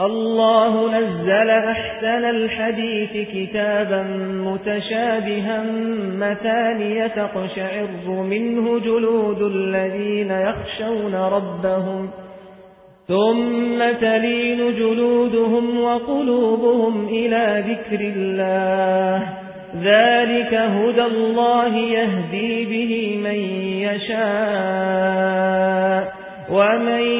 الله نزل أحسن الحديث كتابا متشابها مثانية تقشعر منه جلود الذين يخشون ربهم ثم تلين جلودهم وقلوبهم إلى ذكر الله ذلك هدى الله يهدي به من يشاء ومن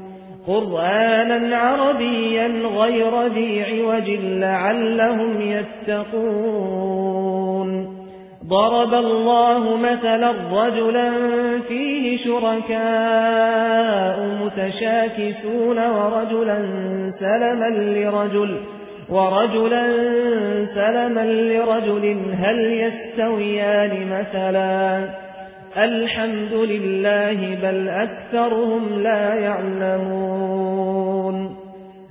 قرآنا عربيا غير ذي عوج لعلهم يتقون. ضرب الله مثلا رجلا فيه شركاء متشاكسون ورجلا سلما لرجل ورجلا سلما لرجل هل يستويان مثلا؟ الحمد لله بل أكثرهم لا يعلمون.